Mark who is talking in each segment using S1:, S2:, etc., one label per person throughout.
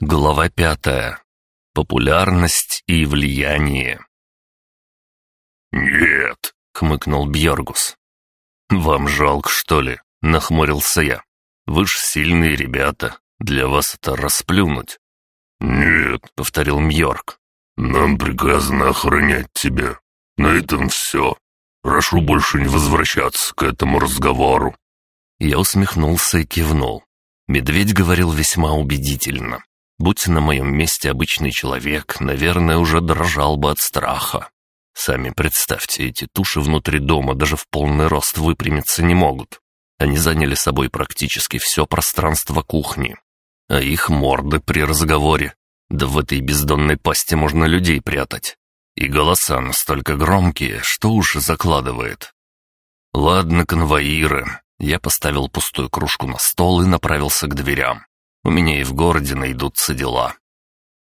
S1: Глава пятая. Популярность и влияние.
S2: «Нет!» — кмыкнул Бьоргус.
S1: «Вам жалко, что ли?» — нахмурился я. «Вы ж сильные ребята. Для вас это расплюнуть».
S2: «Нет», —
S1: повторил Мьорк.
S2: «Нам приказано охранять тебя. На этом все. Прошу больше не возвращаться к этому разговору».
S1: Я усмехнулся и кивнул. Медведь говорил весьма убедительно. Будь на моем месте обычный человек, наверное, уже дрожал бы от страха. Сами представьте, эти туши внутри дома даже в полный рост выпрямиться не могут. Они заняли собой практически все пространство кухни. А их морды при разговоре. Да в этой бездонной пасти можно людей прятать. И голоса настолько громкие, что уши закладывает. «Ладно, конвоиры». Я поставил пустую кружку на стол и направился к дверям. У меня и в городе найдутся дела».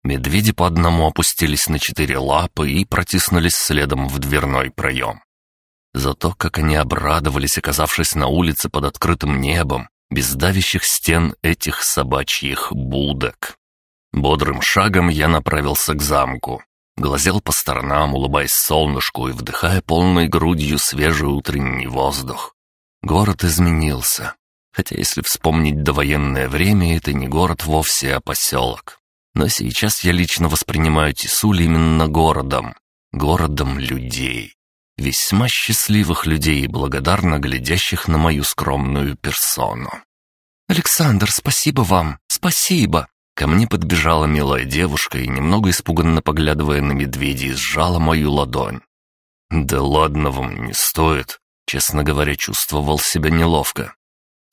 S1: Медведи по одному опустились на четыре лапы и протиснулись следом в дверной проем. Зато как они обрадовались, оказавшись на улице под открытым небом, без давящих стен этих собачьих будок. Бодрым шагом я направился к замку. Глазел по сторонам, улыбаясь солнышку и вдыхая полной грудью свежий утренний воздух. Город изменился. Хотя если вспомнить довоенное время, это не город вовсе, а поселок. Но сейчас я лично воспринимаю Тисуль именно городом. Городом людей. Весьма счастливых людей и благодарно глядящих на мою скромную персону. «Александр, спасибо вам! Спасибо!» Ко мне подбежала милая девушка и, немного испуганно поглядывая на медведя, сжала мою ладонь. «Да ладно вам, не стоит!» Честно говоря, чувствовал себя неловко.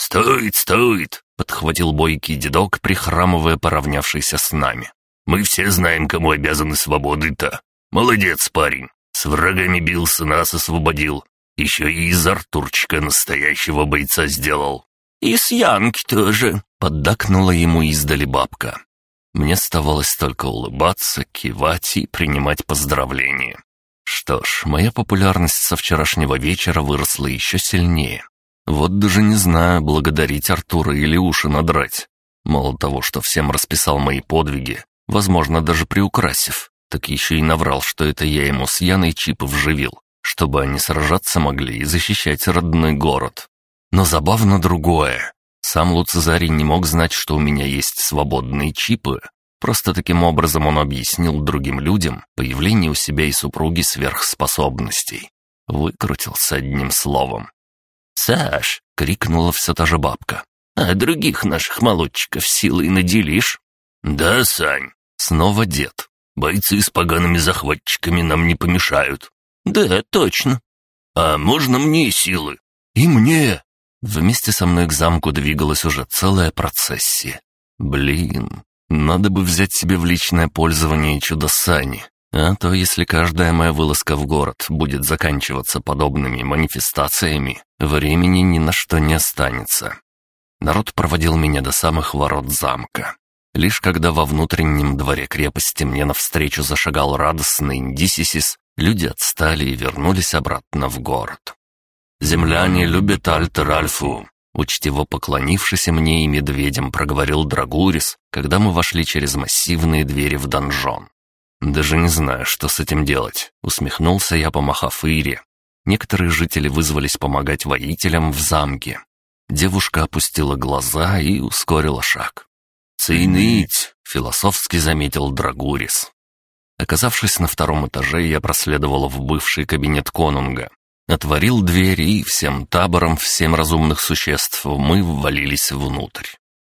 S2: «Стоит, стоит!»
S1: — подхватил бойкий дедок, прихрамывая, поравнявшийся с нами.
S2: «Мы все знаем, кому обязаны свободы-то. Молодец, парень. С врагами бился, нас освободил. Еще и из Артурчика настоящего бойца сделал».
S3: «И с Янки тоже», —
S1: поддакнула ему издали бабка. Мне оставалось только улыбаться, кивать и принимать поздравления. Что ж, моя популярность со вчерашнего вечера выросла еще сильнее. Вот даже не знаю, благодарить Артура или уши надрать. Мало того, что всем расписал мои подвиги, возможно, даже приукрасив, так еще и наврал, что это я ему с Яной чипы вживил, чтобы они сражаться могли и защищать родной город. Но забавно другое. Сам Луцезарий не мог знать, что у меня есть свободные чипы. Просто таким образом он объяснил другим людям появление у себя и супруги сверхспособностей. Выкрутился одним словом.
S3: Саш!»
S1: — крикнула все та же бабка.
S3: «А других наших молодчиков силой наделишь?»
S2: «Да, Сань!»
S1: — снова дед.
S2: «Бойцы с погаными захватчиками нам не помешают».
S3: «Да, точно».
S2: «А можно мне силы?»
S1: «И мне!» Вместе со мной к замку двигалась уже целая процессия. «Блин, надо бы взять себе в личное пользование чудо Сани. А то, если каждая моя вылазка в город будет заканчиваться подобными манифестациями, времени ни на что не останется. Народ проводил меня до самых ворот замка. Лишь когда во внутреннем дворе крепости мне навстречу зашагал радостный Индисисис, люди отстали и вернулись обратно в город. «Земляне любят Альтер-Альфу», Учтиво поклонившись мне и медведям, проговорил Драгурис, когда мы вошли через массивные двери в донжон. «Даже не знаю, что с этим делать», — усмехнулся я, помахав Ире. Некоторые жители вызвались помогать воителям в замке. Девушка опустила глаза и ускорила шаг.
S2: «Цейныть!»
S1: — философски заметил Драгурис. Оказавшись на втором этаже, я проследовал в бывший кабинет конунга. Отворил дверь, и всем табором, всем разумных существ мы ввалились внутрь.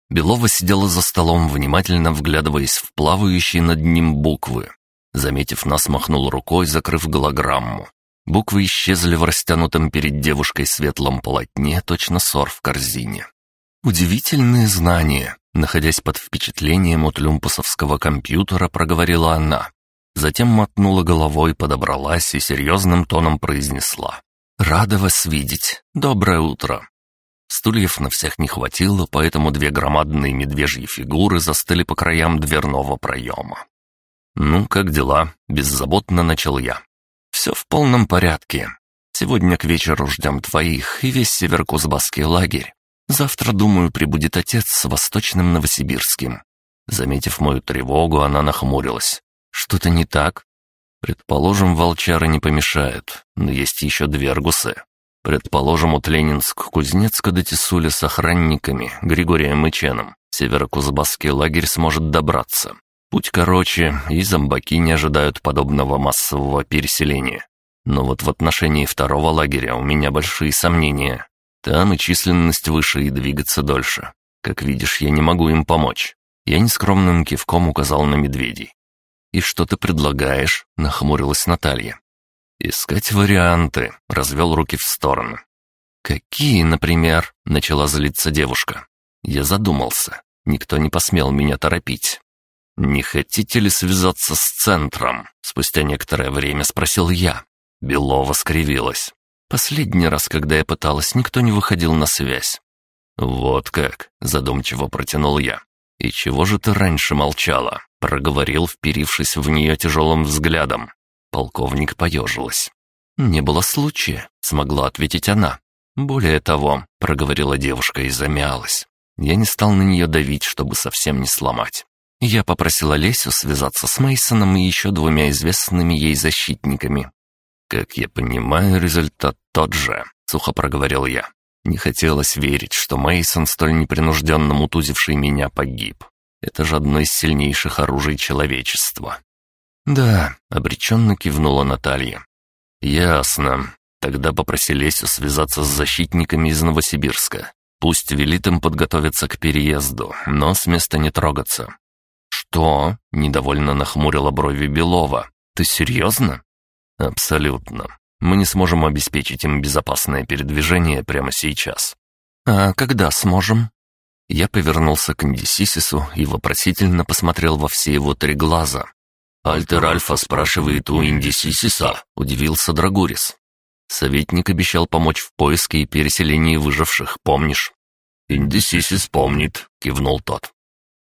S1: Белова сидела за столом, внимательно вглядываясь в плавающие над ним буквы. Заметив нас, махнул рукой, закрыв голограмму. Буквы исчезли в растянутом перед девушкой светлом полотне, точно сор в корзине. «Удивительные знания», — находясь под впечатлением от люмпусовского компьютера, проговорила она. Затем мотнула головой, подобралась и серьезным тоном произнесла. «Рада вас видеть. Доброе утро». Стульев на всех не хватило, поэтому две громадные медвежьи фигуры застыли по краям дверного проема. «Ну, как дела?» – беззаботно начал я. «Все в полном порядке. Сегодня к вечеру ждем твоих и весь северокузбасский лагерь. Завтра, думаю, прибудет отец с восточным новосибирским». Заметив мою тревогу, она нахмурилась. «Что-то не так?» «Предположим, волчары не помешают, но есть еще две аргусы. Предположим, от Ленинск-Кузнецка до Тесуля с охранниками, Григорием и Ченом, северокузбасский лагерь сможет добраться. Путь короче, и зомбаки не ожидают подобного массового переселения. Но вот в отношении второго лагеря у меня большие сомнения. Там и численность выше, и двигаться дольше. Как видишь, я не могу им помочь. Я нескромным кивком указал на медведей. «И что ты предлагаешь?» — нахмурилась Наталья. «Искать варианты», — развел руки в стороны. «Какие, например?» — начала злиться девушка. Я задумался. Никто не посмел меня торопить. «Не хотите ли связаться с центром?» Спустя некоторое время спросил я. Белова скривилась. «Последний раз, когда я пыталась, никто не выходил на связь». «Вот как», — задумчиво протянул я. «И чего же ты раньше молчала?» — проговорил, вперившись в нее тяжелым взглядом. Полковник поежилась. «Не было случая», — смогла ответить она. «Более того», — проговорила девушка и замялась. Я не стал на нее давить, чтобы совсем не сломать. Я попросила Лесю связаться с Мейсоном и еще двумя известными ей защитниками. «Как я понимаю, результат тот же», — сухо проговорил я. Не хотелось верить, что Мейсон столь непринужденно мутузивший меня, погиб. Это же одно из сильнейших оружий человечества. «Да», — обреченно кивнула Наталья. «Ясно. Тогда попроси Лесю связаться с защитниками из Новосибирска. Пусть велит им подготовиться к переезду, но с места не трогаться. «Что?» — недовольно нахмурила брови Белова. «Ты серьезно?» «Абсолютно. Мы не сможем обеспечить им безопасное передвижение прямо сейчас». «А когда сможем?» Я повернулся к Ндисисису и вопросительно посмотрел во все его три глаза.
S2: «Альтер Альфа спрашивает у Индисисиса», — удивился Драгурис.
S1: «Советник обещал помочь в поиске и переселении выживших, помнишь?»
S2: «Индисисис помнит», — кивнул тот.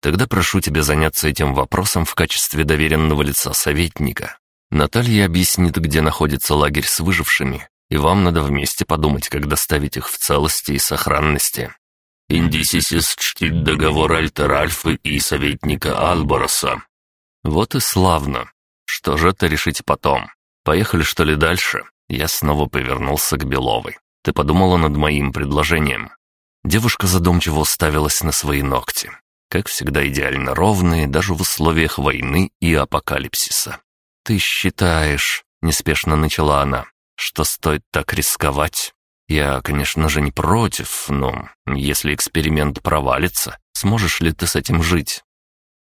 S1: Тогда прошу тебя заняться этим вопросом в качестве доверенного лица советника. Наталья объяснит, где находится лагерь с выжившими, и вам надо вместе подумать, как доставить их в целости и сохранности.
S2: Индисисис чтит договор Альтер Альфы и советника Албороса.
S1: Вот и славно. Что же это решить потом? Поехали, что ли, дальше? Я снова повернулся к Беловой. Ты подумала над моим предложением? Девушка задумчиво уставилась на свои ногти как всегда идеально ровные даже в условиях войны и апокалипсиса. «Ты считаешь», — неспешно начала она, — «что стоит так рисковать? Я, конечно же, не против, но если эксперимент провалится, сможешь ли ты с этим жить?»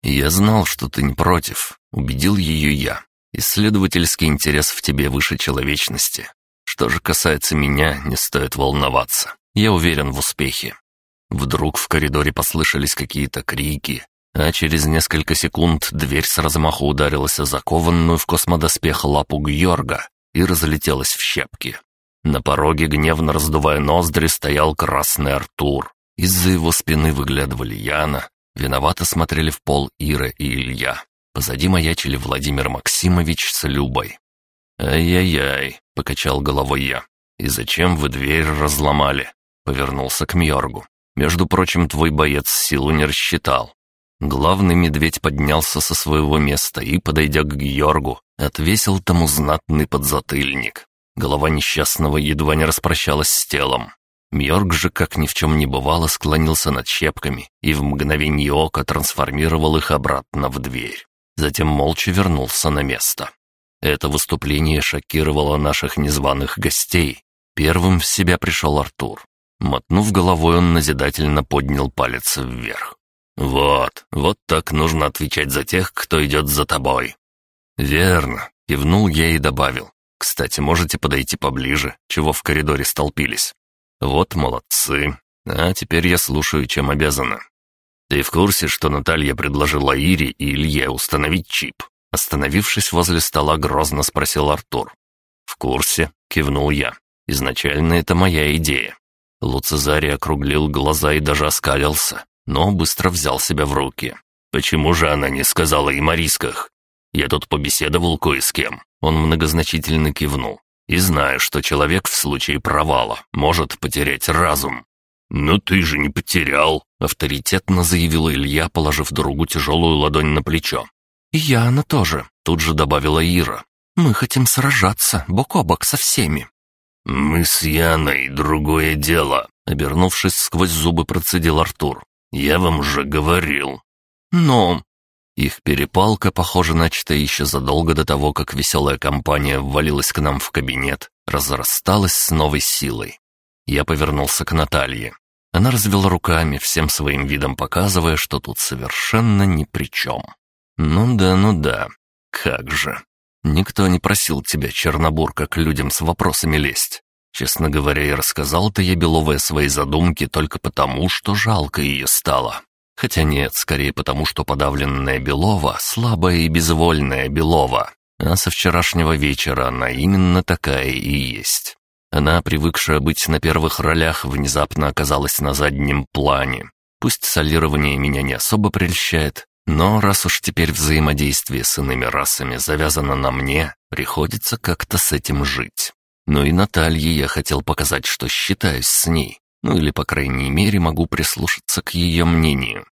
S1: «Я знал, что ты не против», — убедил ее я. «Исследовательский интерес в тебе выше человечности. Что же касается меня, не стоит волноваться. Я уверен в успехе. Вдруг в коридоре послышались какие-то крики, а через несколько секунд дверь с размаху ударилась о закованную в космодоспех лапу Георга и разлетелась в щепки. На пороге, гневно раздувая ноздри, стоял красный Артур. Из-за его спины выглядывали Яна, виновато смотрели в пол Ира и Илья. Позади маячили Владимир Максимович с Любой. «Ай-яй-яй», — покачал головой я. «И зачем вы дверь разломали?» — повернулся к Мьоргу. Между прочим, твой боец силу не рассчитал. Главный медведь поднялся со своего места и, подойдя к Георгу, отвесил тому знатный подзатыльник. Голова несчастного едва не распрощалась с телом. Мьорк же, как ни в чем не бывало, склонился над щепками и в мгновение ока трансформировал их обратно в дверь. Затем молча вернулся на место. Это выступление шокировало наших незваных гостей. Первым в себя пришел Артур. Мотнув головой, он назидательно поднял палец вверх. «Вот, вот так нужно отвечать за тех, кто идет за тобой». «Верно», — кивнул я и добавил. «Кстати, можете подойти поближе, чего в коридоре столпились». «Вот молодцы. А теперь я слушаю, чем обязана». «Ты в курсе, что Наталья предложила Ире и Илье установить чип?» Остановившись возле стола, грозно спросил Артур. «В курсе», — кивнул я. «Изначально это моя идея. Луцезарий округлил глаза и даже оскалился, но быстро взял себя в руки. «Почему же она не сказала им о рисках? Я тут побеседовал кое с кем». Он многозначительно кивнул. «И знаю, что человек в случае провала может потерять разум».
S2: «Но ты же не потерял», —
S1: авторитетно заявила Илья, положив другу тяжелую ладонь на плечо. Я она тоже», — тут же добавила Ира. «Мы хотим сражаться, бок о бок со всеми».
S2: «Мы с Яной другое дело», — обернувшись сквозь зубы, процедил Артур. «Я вам уже говорил».
S1: «Но...» Их перепалка, похоже, начата еще задолго до того, как веселая компания ввалилась к нам в кабинет, разрасталась с новой силой. Я повернулся к Наталье. Она развела руками, всем своим видом показывая, что тут совершенно ни при чем. «Ну да, ну да, как же». Никто не просил тебя, Чернобурка, к людям с вопросами лезть. Честно говоря, и рассказал-то ей Беловой о своей задумке только потому, что жалко ее стало. Хотя нет, скорее потому, что подавленная Белова — слабая и безвольная Белова. А со вчерашнего вечера она именно такая и есть. Она, привыкшая быть на первых ролях, внезапно оказалась на заднем плане. Пусть солирование меня не особо прельщает, но раз уж теперь взаимодействие с иными расами завязано на мне, приходится как-то с этим жить. Ну и Наталье я хотел показать, что считаюсь с ней. Ну или, по крайней мере, могу прислушаться к ее мнению.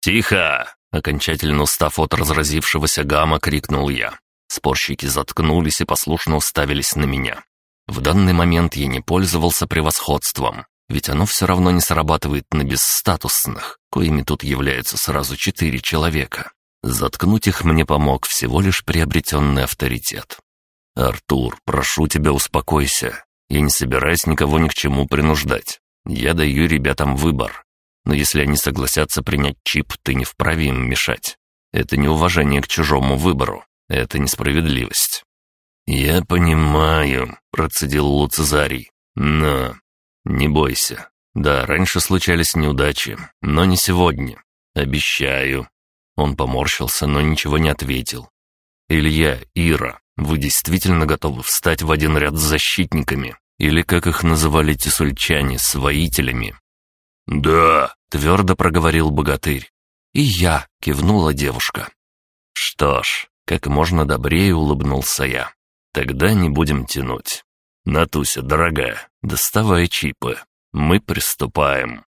S2: «Тихо!» — окончательно устав от разразившегося гамма, крикнул я. Спорщики заткнулись и послушно уставились на меня. В данный момент я не пользовался превосходством, ведь оно все равно не срабатывает на бесстатусных, коими тут являются сразу четыре человека. Заткнуть их мне помог всего лишь приобретенный авторитет. «Артур, прошу тебя, успокойся. Я не собираюсь никого ни к чему принуждать. Я даю ребятам выбор. Но если они согласятся принять чип, ты не вправе им мешать. Это неуважение к чужому выбору. Это несправедливость». «Я понимаю», — процедил Луцезарий. «Но не бойся. Да, раньше случались неудачи, но не сегодня. Обещаю». Он поморщился, но ничего не ответил. «Илья, Ира, вы действительно готовы встать в один ряд с защитниками? Или, как их называли тесульчане, с воителями?» «Да», —
S1: твердо проговорил богатырь. «И я», — кивнула девушка. «Что ж, как можно добрее улыбнулся я. Тогда не будем тянуть. Натуся, дорогая, «Доставай чипы. Мы приступаем».